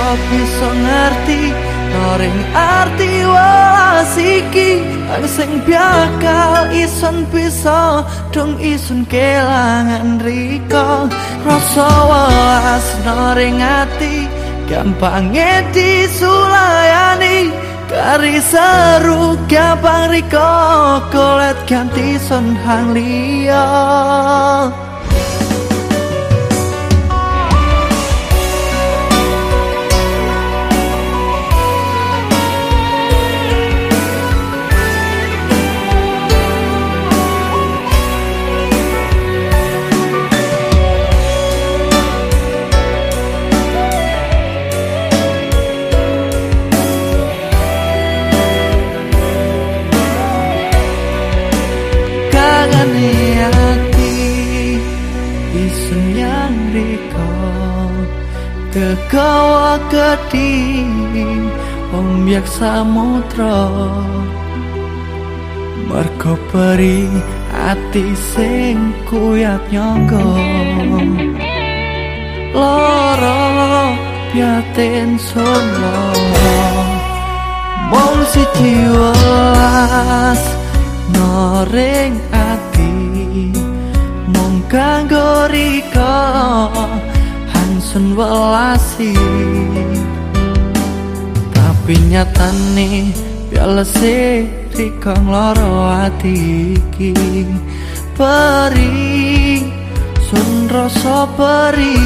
kau bisa ngerti? Noring arti welas iki Ang sing biakal ison bisa Dong ison kelangan riko. Rasa welas noring ati Gampang ngedi sulayani. Kari seru gampang riko Kolet ganti son hang liya Kegawa gedi Ombiak samudra Mergo peri ati sing kuyat nyangga Loro piaten sono. Mong si jiwas Noring ati Mong kanggorika sun welasi. Tapi nyatane piala seri kang loro ati iki? Peri sun rasa peri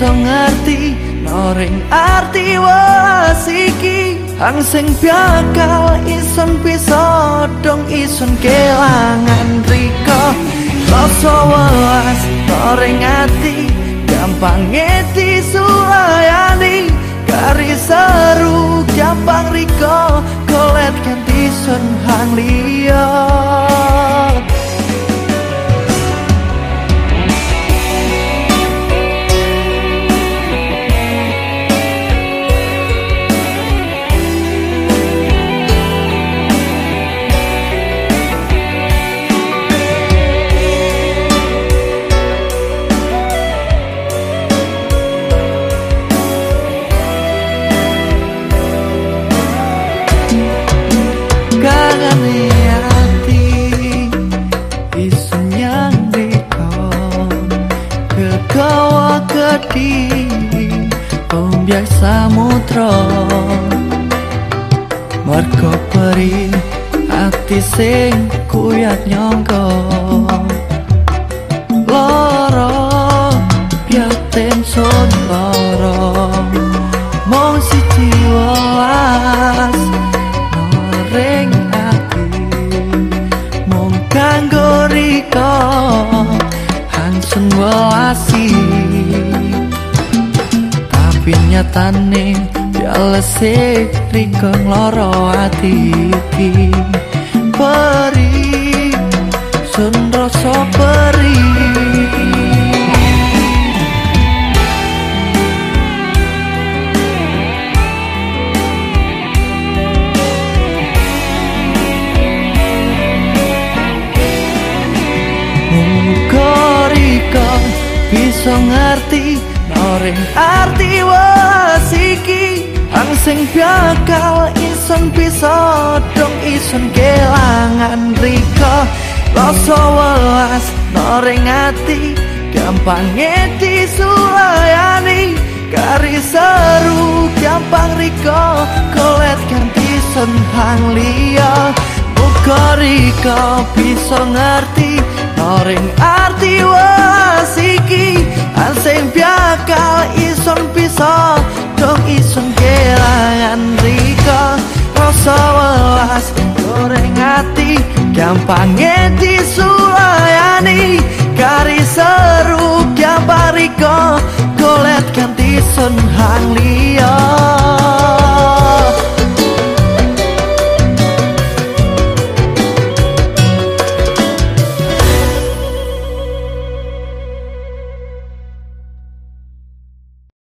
iso ngerti noring arti wasiki hang sing bakal ison bisa dong ison kelangan riko rasa was noring ati gampang ngeti sulayani. Kari seru gampang riko kolet ganti sun hang liat gedi Ombiak samudra Mergo peri ati sing kuyat nyangka Loro piaten son loro nyatane bialese rikong loro ati iki peri sun rasa peri. Muka bisa ngerti Noring arti wasiki Ang sing bakal ison bisa dong ison kelangan riko Loso welas noring ati Gampang ngeti sulayani. Kari seru gampang riko Kolet ganti sun hang liya. Muka riko bisa ngerti Noring arti wasiki Ang sing bakal ison bisa dong ison kelangan riko rasa welas goreng hati gampang ngeti